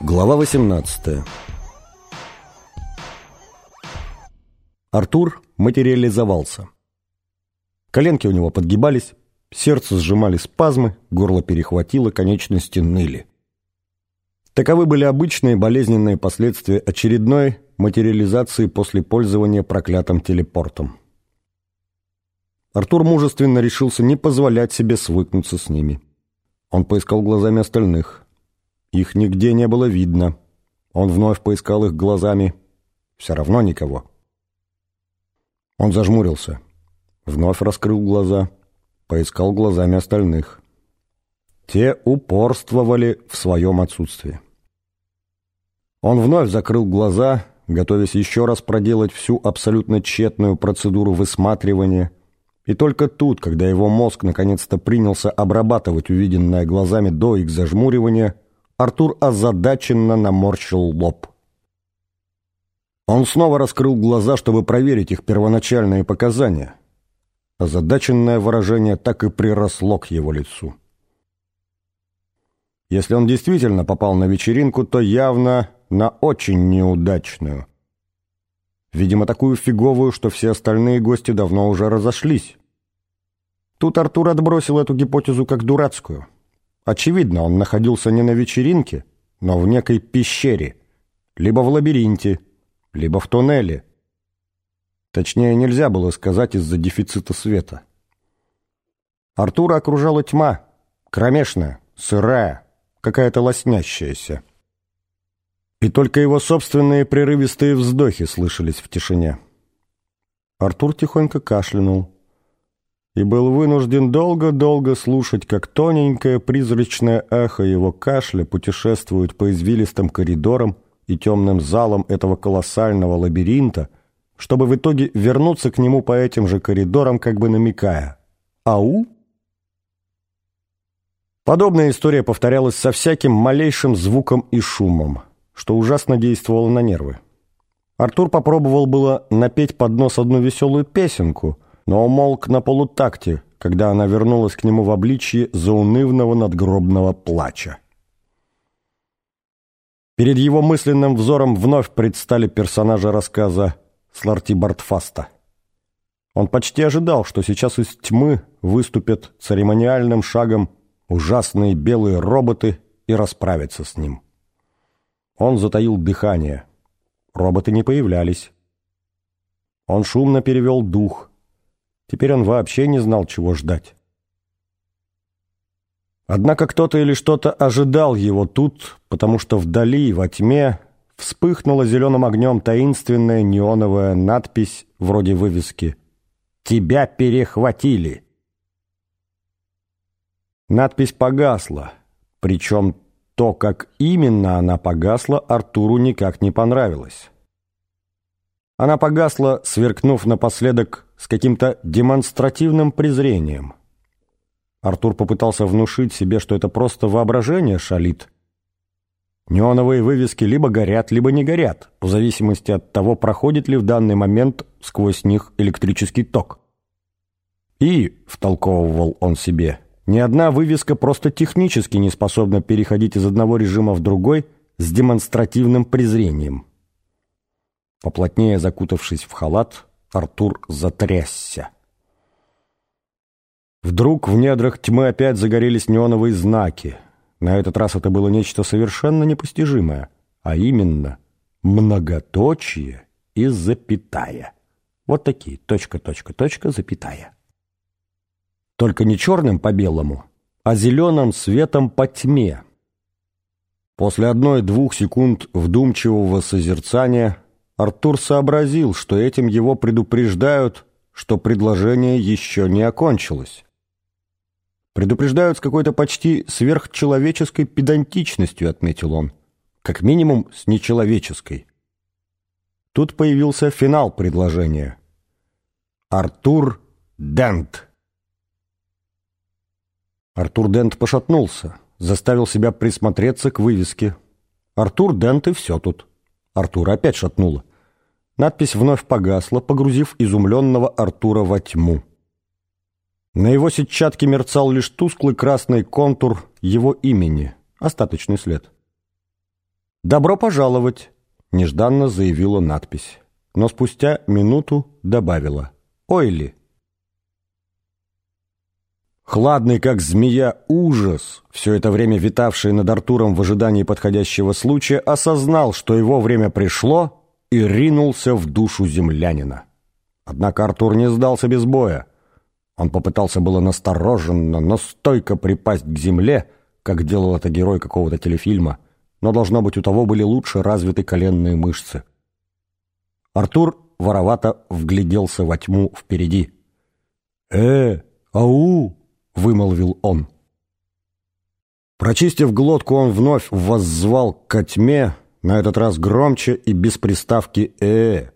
Глава 18 Артур материализовался. Коленки у него подгибались, сердце сжимали спазмы, горло перехватило, конечности ныли. Таковы были обычные болезненные последствия очередной материализации после пользования проклятым телепортом. Артур мужественно решился не позволять себе свыкнуться с ними. Он поискал глазами остальных. Их нигде не было видно. Он вновь поискал их глазами. Все равно никого. Он зажмурился. Вновь раскрыл глаза. Поискал глазами остальных. Те упорствовали в своем отсутствии. Он вновь закрыл глаза, готовясь еще раз проделать всю абсолютно тщетную процедуру высматривания. И только тут, когда его мозг наконец-то принялся обрабатывать увиденное глазами до их зажмуривания, Артур озадаченно наморщил лоб. Он снова раскрыл глаза, чтобы проверить их первоначальные показания. Озадаченное выражение так и приросло к его лицу. Если он действительно попал на вечеринку, то явно на очень неудачную. Видимо, такую фиговую, что все остальные гости давно уже разошлись. Тут Артур отбросил эту гипотезу как дурацкую. Очевидно, он находился не на вечеринке, но в некой пещере, либо в лабиринте, либо в туннеле. Точнее, нельзя было сказать из-за дефицита света. Артура окружала тьма, кромешная, сырая, какая-то лоснящаяся. И только его собственные прерывистые вздохи слышались в тишине. Артур тихонько кашлянул и был вынужден долго-долго слушать, как тоненькое призрачное эхо его кашля путешествует по извилистым коридорам и темным залам этого колоссального лабиринта, чтобы в итоге вернуться к нему по этим же коридорам, как бы намекая «Ау?». Подобная история повторялась со всяким малейшим звуком и шумом, что ужасно действовало на нервы. Артур попробовал было напеть под нос одну веселую песенку – но умолк на полутакте, когда она вернулась к нему в обличье заунывного надгробного плача. Перед его мысленным взором вновь предстали персонажи рассказа Сларти Бартфаста. Он почти ожидал, что сейчас из тьмы выступят церемониальным шагом ужасные белые роботы и расправятся с ним. Он затаил дыхание. Роботы не появлялись. Он шумно перевел дух – Теперь он вообще не знал, чего ждать. Однако кто-то или что-то ожидал его тут, потому что вдали, во тьме, вспыхнула зеленым огнем таинственная неоновая надпись вроде вывески «Тебя перехватили». Надпись погасла, причем то, как именно она погасла, Артуру никак не понравилось. Она погасла, сверкнув напоследок с каким-то демонстративным презрением. Артур попытался внушить себе, что это просто воображение шалит. Неоновые вывески либо горят, либо не горят, в зависимости от того, проходит ли в данный момент сквозь них электрический ток. И, втолковывал он себе, ни одна вывеска просто технически не способна переходить из одного режима в другой с демонстративным презрением. Поплотнее закутавшись в халат, Артур затрясся. Вдруг в недрах тьмы опять загорелись неоновые знаки. На этот раз это было нечто совершенно непостижимое, а именно многоточие и запятая. Вот такие, точка, точка, точка, запятая. Только не черным по белому, а зеленым светом по тьме. После одной-двух секунд вдумчивого созерцания Артур сообразил, что этим его предупреждают, что предложение еще не окончилось. Предупреждают с какой-то почти сверхчеловеческой педантичностью, отметил он. Как минимум, с нечеловеческой. Тут появился финал предложения. Артур Дент. Артур Дент пошатнулся, заставил себя присмотреться к вывеске. Артур Дент и все тут. Артура опять шатнуло. Надпись вновь погасла, погрузив изумленного Артура во тьму. На его сетчатке мерцал лишь тусклый красный контур его имени, остаточный след. «Добро пожаловать!» — нежданно заявила надпись. Но спустя минуту добавила. «Ойли!» Хладный, как змея, ужас, все это время витавший над Артуром в ожидании подходящего случая, осознал, что его время пришло, и ринулся в душу землянина. Однако Артур не сдался без боя. Он попытался было настороженно, но стойко припасть к земле, как делал это герой какого-то телефильма, но, должно быть, у того были лучше развиты коленные мышцы. Артур воровато вгляделся во тьму впереди. «Э, ау!» — вымолвил он. Прочистив глотку, он вновь воззвал к тьме, на этот раз громче и без приставки «э».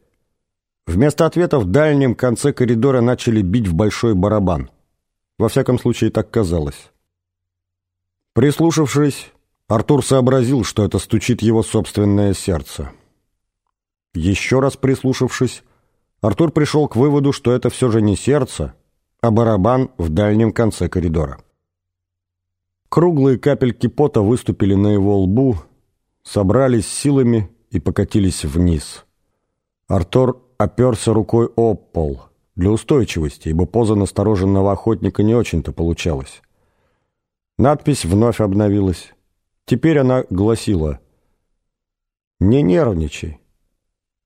Вместо ответа в дальнем конце коридора начали бить в большой барабан. Во всяком случае, так казалось. Прислушавшись, Артур сообразил, что это стучит его собственное сердце. Еще раз прислушавшись, Артур пришел к выводу, что это все же не сердце, а барабан в дальнем конце коридора. Круглые капельки пота выступили на его лбу, собрались силами и покатились вниз. Артур оперся рукой об пол для устойчивости, ибо поза настороженного охотника не очень-то получалась. Надпись вновь обновилась. Теперь она гласила «Не нервничай».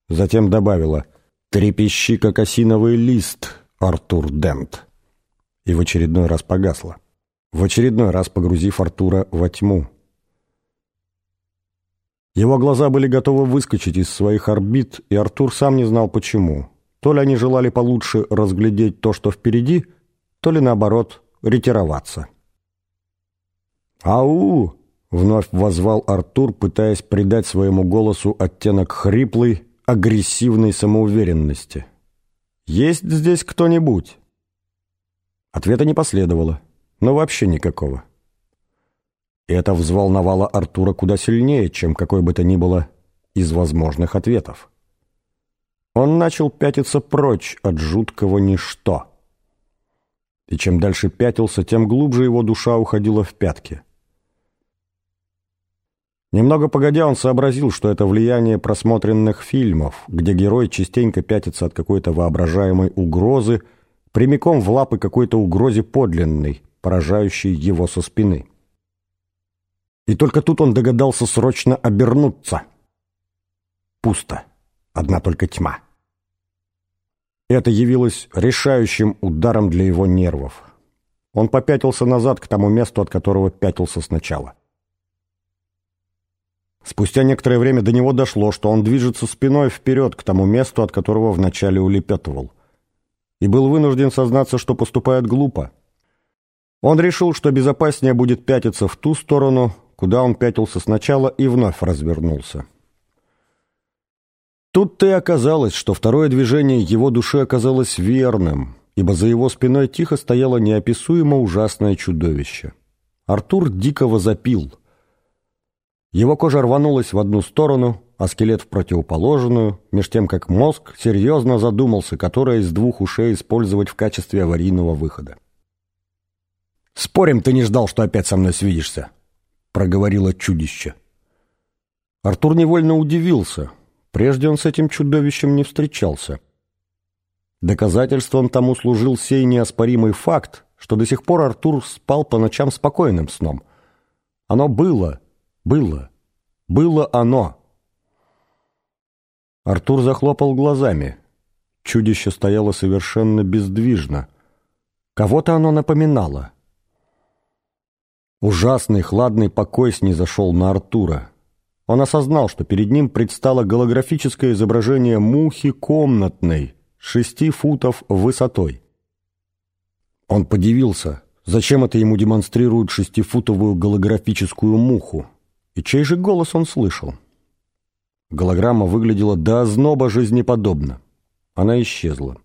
Затем добавила «Трепещи, как осиновый лист, Артур Дент» и в очередной раз погасла, в очередной раз погрузив Артура во тьму. Его глаза были готовы выскочить из своих орбит, и Артур сам не знал почему. То ли они желали получше разглядеть то, что впереди, то ли, наоборот, ретироваться. «Ау!» — вновь возвал Артур, пытаясь придать своему голосу оттенок хриплой, агрессивной самоуверенности. «Есть здесь кто-нибудь?» Ответа не последовало, но вообще никакого. Это взволновало Артура куда сильнее, чем какой бы то ни было из возможных ответов. Он начал пятиться прочь от жуткого ничто. И чем дальше пятился, тем глубже его душа уходила в пятки. Немного погодя, он сообразил, что это влияние просмотренных фильмов, где герой частенько пятится от какой-то воображаемой угрозы, прямиком в лапы какой-то угрозе подлинной, поражающей его со спины. И только тут он догадался срочно обернуться. Пусто. Одна только тьма. Это явилось решающим ударом для его нервов. Он попятился назад к тому месту, от которого пятился сначала. Спустя некоторое время до него дошло, что он движется спиной вперед к тому месту, от которого вначале улепетывал. И был вынужден сознаться, что поступает глупо. Он решил, что безопаснее будет пятиться в ту сторону, куда он пятился сначала и вновь развернулся. Тут-то и оказалось, что второе движение его души оказалось верным, ибо за его спиной тихо стояло неописуемо ужасное чудовище. Артур дико возопил — его кожа рванулась в одну сторону, а скелет в противоположную, меж тем как мозг серьезно задумался, которое из двух ушей использовать в качестве аварийного выхода. «Спорим, ты не ждал, что опять со мной свидишься?» — проговорило чудище. Артур невольно удивился. Прежде он с этим чудовищем не встречался. Доказательством тому служил сей неоспоримый факт, что до сих пор Артур спал по ночам спокойным сном. Оно было — было. Было оно. Артур захлопал глазами. Чудище стояло совершенно бездвижно. Кого-то оно напоминало. Ужасный хладный покой снизошел на Артура. Он осознал, что перед ним предстало голографическое изображение мухи комнатной, шести футов высотой. Он подивился, зачем это ему демонстрируют шестифутовую голографическую муху. И чей же голос он слышал? Голограмма выглядела до озноба жизнеподобно. Она исчезла.